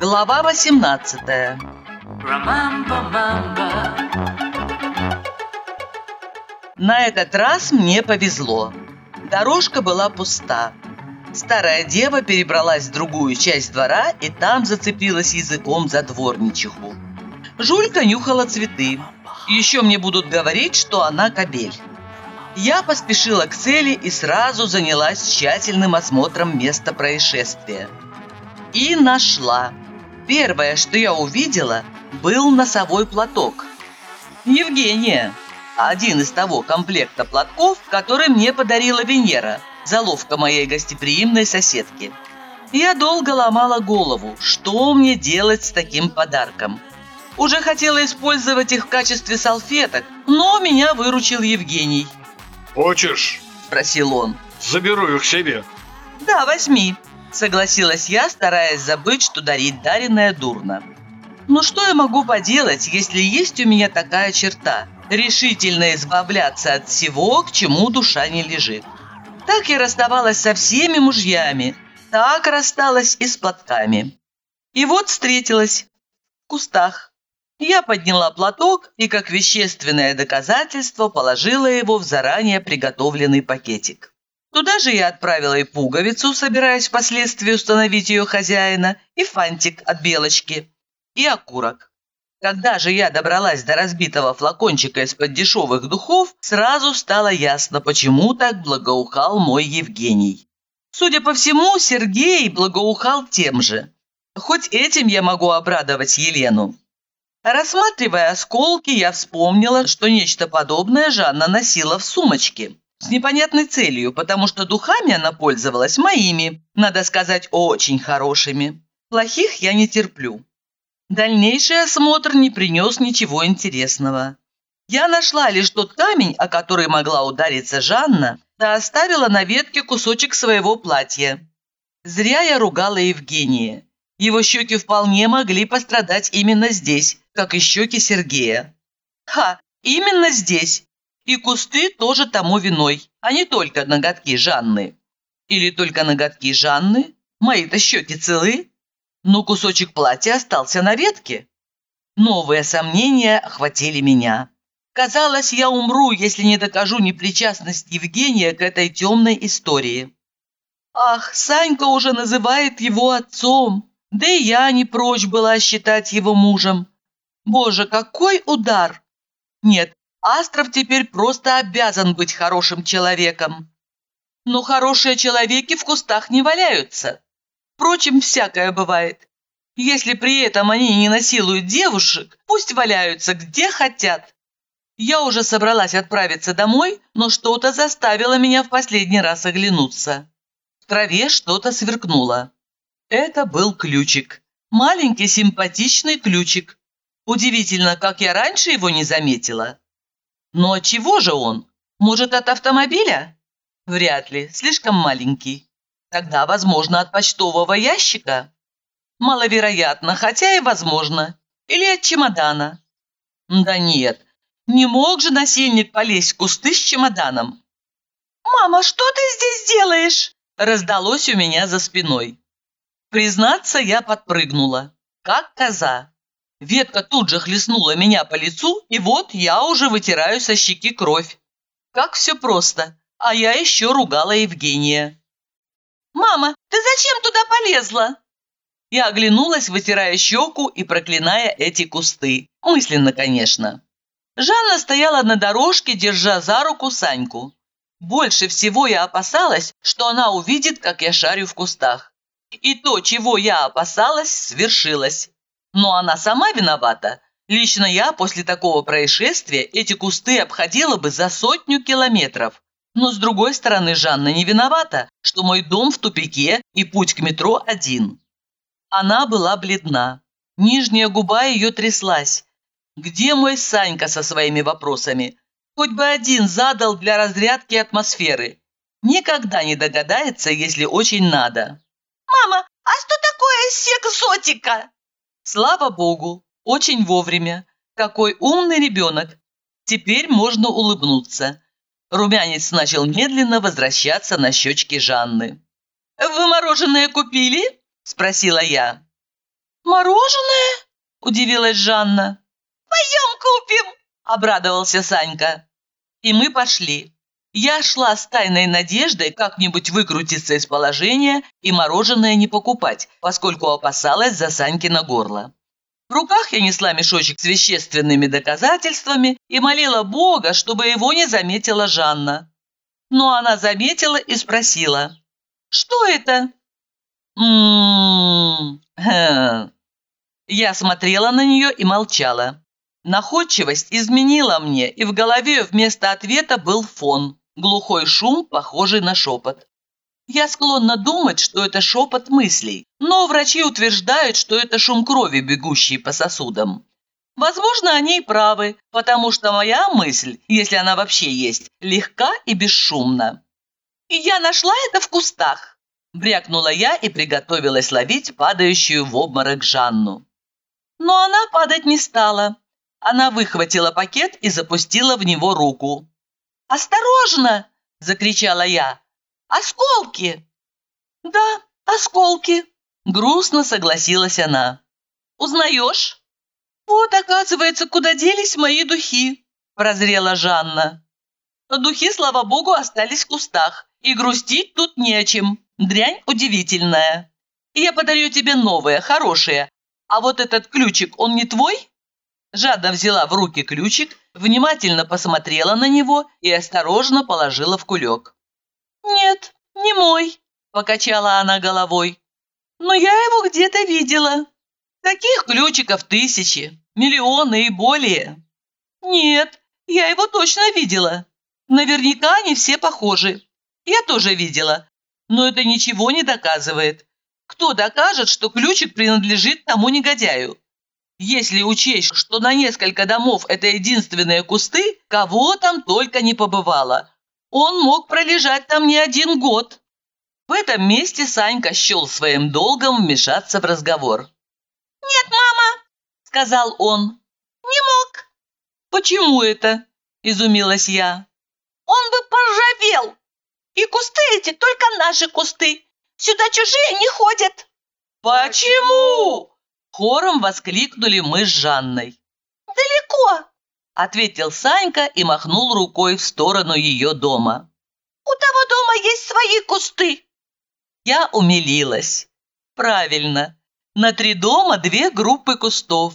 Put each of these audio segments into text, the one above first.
Глава 18 Remember, remember, На этот раз мне повезло. Дорожка была пуста. Старая дева перебралась в другую часть двора и там зацепилась языком за дворничиху. Жулька нюхала цветы. Еще мне будут говорить, что она кобель. Я поспешила к цели и сразу занялась тщательным осмотром места происшествия. И нашла. Первое, что я увидела, был носовой платок. Евгения, один из того комплекта платков, который мне подарила Венера, заловка моей гостеприимной соседки. Я долго ломала голову, что мне делать с таким подарком. Уже хотела использовать их в качестве салфеток, но меня выручил Евгений. Хочешь? – спросил он. Заберу их себе. «Да, возьми», – согласилась я, стараясь забыть, что дарить дареное дурно. «Ну что я могу поделать, если есть у меня такая черта – решительно избавляться от всего, к чему душа не лежит?» Так я расставалась со всеми мужьями, так рассталась и с платками. И вот встретилась в кустах. Я подняла платок и, как вещественное доказательство, положила его в заранее приготовленный пакетик. Туда же я отправила и пуговицу, собираясь впоследствии установить ее хозяина, и фантик от белочки, и окурок. Когда же я добралась до разбитого флакончика из-под дешевых духов, сразу стало ясно, почему так благоухал мой Евгений. Судя по всему, Сергей благоухал тем же. Хоть этим я могу обрадовать Елену. Рассматривая осколки, я вспомнила, что нечто подобное Жанна носила в сумочке. С непонятной целью, потому что духами она пользовалась моими, надо сказать, очень хорошими. Плохих я не терплю. Дальнейший осмотр не принес ничего интересного. Я нашла лишь тот камень, о который могла удариться Жанна, да оставила на ветке кусочек своего платья. Зря я ругала Евгения. Его щеки вполне могли пострадать именно здесь, как и щеки Сергея. Ха, именно здесь. И кусты тоже тому виной, а не только ноготки Жанны. Или только ноготки Жанны? Мои-то щеки целы? Но кусочек платья остался на ветке. Новые сомнения охватили меня. Казалось, я умру, если не докажу непричастность Евгения к этой темной истории. Ах, Санька уже называет его отцом. Да и я не прочь была считать его мужем. Боже, какой удар! Нет, Астров теперь просто обязан быть хорошим человеком. Но хорошие человеки в кустах не валяются. Впрочем, всякое бывает. Если при этом они не насилуют девушек, пусть валяются где хотят. Я уже собралась отправиться домой, но что-то заставило меня в последний раз оглянуться. В траве что-то сверкнуло. Это был ключик. Маленький симпатичный ключик. Удивительно, как я раньше его не заметила. Но чего же он? Может, от автомобиля? Вряд ли, слишком маленький. Тогда, возможно, от почтового ящика? Маловероятно, хотя и возможно. Или от чемодана. Да нет, не мог же насильник полезть в кусты с чемоданом. «Мама, что ты здесь делаешь?» раздалось у меня за спиной. Признаться, я подпрыгнула, как коза. Ветка тут же хлестнула меня по лицу, и вот я уже вытираю со щеки кровь. Как все просто, а я еще ругала Евгения. «Мама, ты зачем туда полезла?» Я оглянулась, вытирая щеку и проклиная эти кусты. Мысленно, конечно. Жанна стояла на дорожке, держа за руку Саньку. Больше всего я опасалась, что она увидит, как я шарю в кустах. И то, чего я опасалась, свершилось. Но она сама виновата. Лично я после такого происшествия эти кусты обходила бы за сотню километров. Но с другой стороны, Жанна не виновата, что мой дом в тупике и путь к метро один. Она была бледна. Нижняя губа ее тряслась. Где мой Санька со своими вопросами? Хоть бы один задал для разрядки атмосферы. Никогда не догадается, если очень надо. «Мама, а что такое сексотика?» Слава богу, очень вовремя. Какой умный ребенок. Теперь можно улыбнуться. Румянец начал медленно возвращаться на щечки Жанны. «Вы мороженое купили?» – спросила я. «Мороженое?» – удивилась Жанна. «Пойдем купим!» – обрадовался Санька. И мы пошли. Я шла с тайной надеждой как-нибудь выкрутиться из положения и мороженое не покупать, поскольку опасалась за Санькино горло. В руках я несла мешочек с вещественными доказательствами и молила Бога, чтобы его не заметила Жанна. Но она заметила и спросила, «Что это?» «М-м-м...» Я смотрела на нее и молчала. Находчивость изменила мне, и в голове вместо ответа был фон. Глухой шум, похожий на шепот. Я склонна думать, что это шепот мыслей, но врачи утверждают, что это шум крови, бегущий по сосудам. Возможно, они и правы, потому что моя мысль, если она вообще есть, легка и бесшумна. И я нашла это в кустах. Брякнула я и приготовилась ловить падающую в обморок Жанну. Но она падать не стала. Она выхватила пакет и запустила в него руку. «Осторожно!» – закричала я. «Осколки!» «Да, осколки!» – грустно согласилась она. «Узнаешь?» «Вот, оказывается, куда делись мои духи!» – прозрела Жанна. Духи, слава богу, остались в кустах, и грустить тут не о чем. Дрянь удивительная. Я подарю тебе новые, хорошие. А вот этот ключик, он не твой?» Жадно взяла в руки ключик, внимательно посмотрела на него и осторожно положила в кулек. «Нет, не мой», – покачала она головой. «Но я его где-то видела. Таких ключиков тысячи, миллионы и более». «Нет, я его точно видела. Наверняка они все похожи. Я тоже видела. Но это ничего не доказывает. Кто докажет, что ключик принадлежит тому негодяю? Если учесть, что на несколько домов это единственные кусты, кого там только не побывало. Он мог пролежать там не один год. В этом месте Санька счел своим долгом вмешаться в разговор. «Нет, мама!» – сказал он. «Не мог!» «Почему это?» – изумилась я. «Он бы поржавел! И кусты эти только наши кусты! Сюда чужие не ходят!» «Почему?» Хором воскликнули мы с Жанной. «Далеко!» – ответил Санька и махнул рукой в сторону ее дома. «У того дома есть свои кусты!» Я умилилась. «Правильно. На три дома две группы кустов.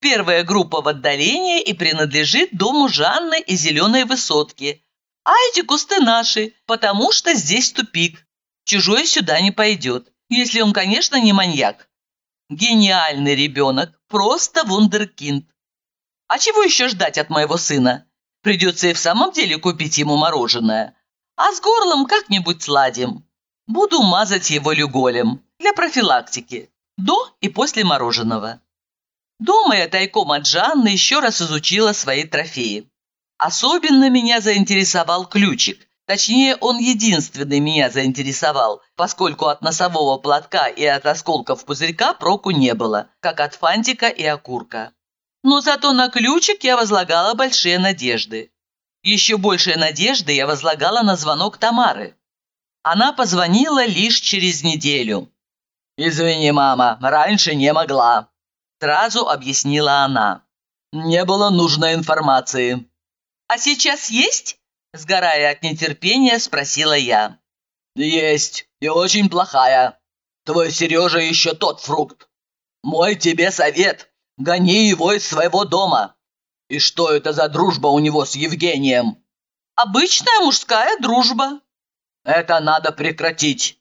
Первая группа в отдалении и принадлежит дому Жанны и Зеленой Высотки. А эти кусты наши, потому что здесь тупик. Чужой сюда не пойдет, если он, конечно, не маньяк. Гениальный ребенок, просто вундеркинд. А чего еще ждать от моего сына? Придется и в самом деле купить ему мороженое. А с горлом как-нибудь сладим. Буду мазать его люголем для профилактики. До и после мороженого. Дома я тайком от Жанны еще раз изучила свои трофеи. Особенно меня заинтересовал ключик, Точнее, он единственный меня заинтересовал, поскольку от носового платка и от осколков пузырька проку не было, как от фантика и окурка. Но зато на ключик я возлагала большие надежды. Еще большие надежды я возлагала на звонок Тамары. Она позвонила лишь через неделю. «Извини, мама, раньше не могла», – сразу объяснила она. «Не было нужной информации». «А сейчас есть?» Сгорая от нетерпения, спросила я. «Есть, и очень плохая. Твой Сережа еще тот фрукт. Мой тебе совет, гони его из своего дома. И что это за дружба у него с Евгением?» «Обычная мужская дружба». «Это надо прекратить».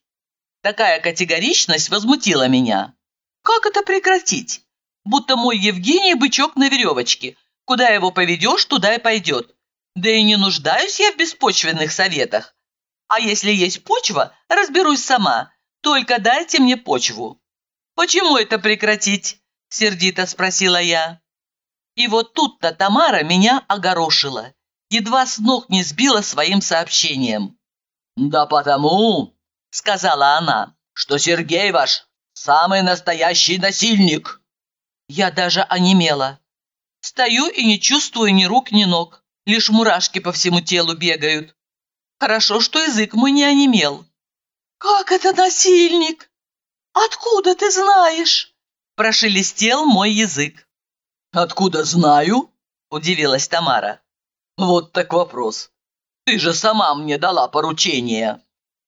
Такая категоричность возмутила меня. «Как это прекратить? Будто мой Евгений бычок на веревочке. Куда его поведешь, туда и пойдет. Да и не нуждаюсь я в беспочвенных советах. А если есть почва, разберусь сама. Только дайте мне почву». «Почему это прекратить?» – сердито спросила я. И вот тут-то Тамара меня огорошила. Едва с ног не сбила своим сообщением. «Да потому», – сказала она, – «что Сергей ваш самый настоящий насильник». Я даже онемела. Стою и не чувствую ни рук, ни ног. Лишь мурашки по всему телу бегают. Хорошо, что язык мой не онемел. «Как это насильник? Откуда ты знаешь?» Прошелестел мой язык. «Откуда знаю?» – удивилась Тамара. «Вот так вопрос. Ты же сама мне дала поручение.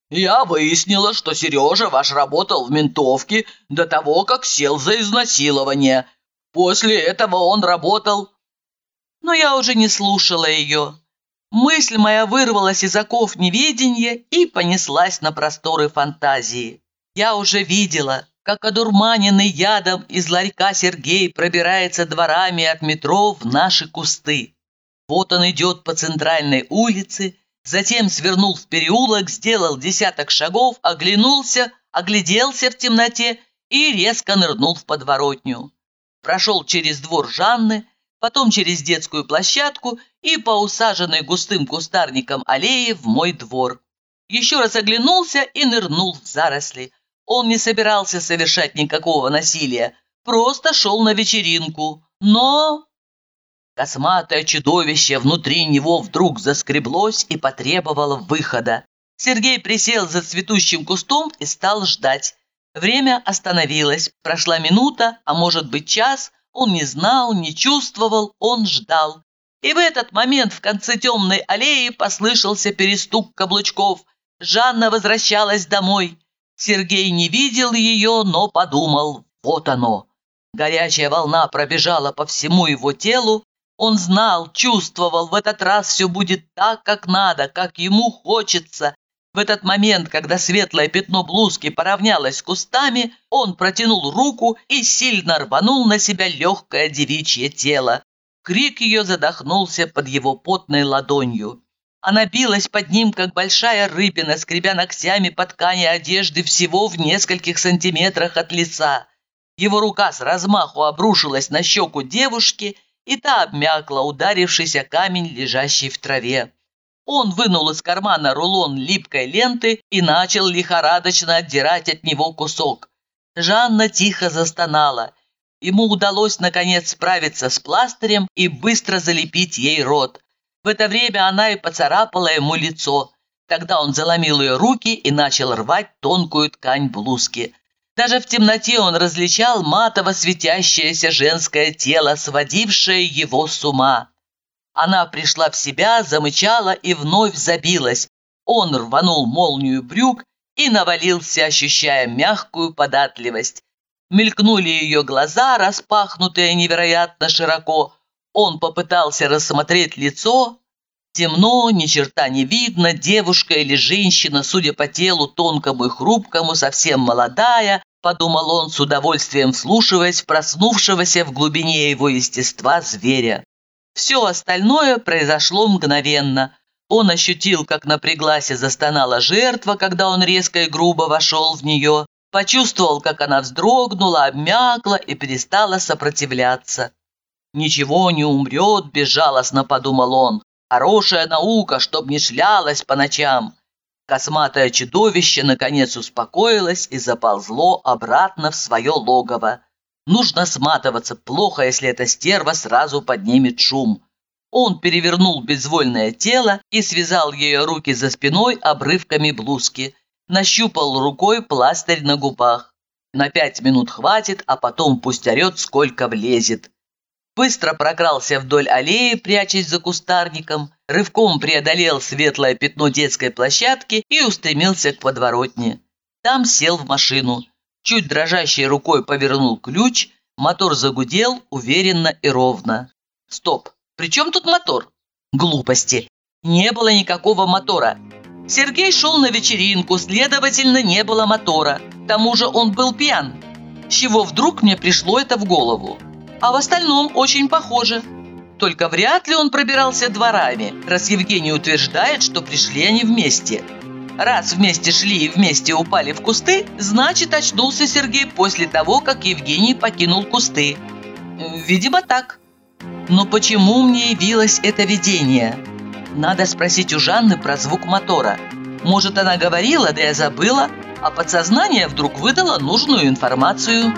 Я выяснила, что Сережа ваш работал в ментовке до того, как сел за изнасилование. После этого он работал...» Но я уже не слушала ее. Мысль моя вырвалась из оков неведения и понеслась на просторы фантазии. Я уже видела, как одурманенный ядом из ларька Сергей пробирается дворами от метро в наши кусты. Вот он идет по центральной улице, затем свернул в переулок, сделал десяток шагов, оглянулся, огляделся в темноте и резко нырнул в подворотню. Прошел через двор Жанны, потом через детскую площадку и по усаженной густым кустарником аллее в мой двор. Еще раз оглянулся и нырнул в заросли. Он не собирался совершать никакого насилия, просто шел на вечеринку. Но... Косматое чудовище внутри него вдруг заскреблось и потребовало выхода. Сергей присел за цветущим кустом и стал ждать. Время остановилось. Прошла минута, а может быть час. Он не знал, не чувствовал, он ждал. И в этот момент в конце темной аллеи послышался перестук каблучков. Жанна возвращалась домой. Сергей не видел ее, но подумал, вот оно. Горячая волна пробежала по всему его телу. Он знал, чувствовал, в этот раз все будет так, как надо, как ему хочется. В этот момент, когда светлое пятно блузки поравнялось с кустами, он протянул руку и сильно рванул на себя легкое девичье тело. Крик ее задохнулся под его потной ладонью. Она билась под ним, как большая рыбина, скребя ногтями по ткани одежды всего в нескольких сантиметрах от лица. Его рука с размаху обрушилась на щеку девушки, и та обмякла, ударившись о камень, лежащий в траве. Он вынул из кармана рулон липкой ленты и начал лихорадочно отдирать от него кусок. Жанна тихо застонала. Ему удалось, наконец, справиться с пластырем и быстро залепить ей рот. В это время она и поцарапала ему лицо. Тогда он заломил ее руки и начал рвать тонкую ткань блузки. Даже в темноте он различал матово светящееся женское тело, сводившее его с ума. Она пришла в себя, замычала и вновь забилась. Он рванул молнию брюк и навалился, ощущая мягкую податливость. Мелькнули ее глаза, распахнутые невероятно широко, он попытался рассмотреть лицо. Темно, ни черта не видно, девушка или женщина, судя по телу тонкому и хрупкому, совсем молодая, подумал он с удовольствием вслушиваясь в проснувшегося в глубине его естества зверя. Все остальное произошло мгновенно. Он ощутил, как напряглась и застонала жертва, когда он резко и грубо вошел в нее, почувствовал, как она вздрогнула, обмякла и перестала сопротивляться. «Ничего не умрет», – безжалостно подумал он. «Хорошая наука, чтоб не шлялась по ночам». Косматое чудовище наконец успокоилось и заползло обратно в свое логово. Нужно сматываться, плохо, если эта стерва сразу поднимет шум. Он перевернул безвольное тело и связал ее руки за спиной обрывками блузки. Нащупал рукой пластырь на губах. На пять минут хватит, а потом пусть орет, сколько влезет быстро прокрался вдоль аллеи, прячась за кустарником, рывком преодолел светлое пятно детской площадки и устремился к подворотне. Там сел в машину. Чуть дрожащей рукой повернул ключ, мотор загудел уверенно и ровно. Стоп, при чем тут мотор? Глупости. Не было никакого мотора. Сергей шел на вечеринку, следовательно, не было мотора. К тому же он был пьян. С чего вдруг мне пришло это в голову? а в остальном очень похоже. Только вряд ли он пробирался дворами, раз Евгений утверждает, что пришли они вместе. Раз вместе шли и вместе упали в кусты, значит, очнулся Сергей после того, как Евгений покинул кусты. Видимо, так. Но почему мне явилось это видение? Надо спросить у Жанны про звук мотора. Может, она говорила, да я забыла, а подсознание вдруг выдало нужную информацию.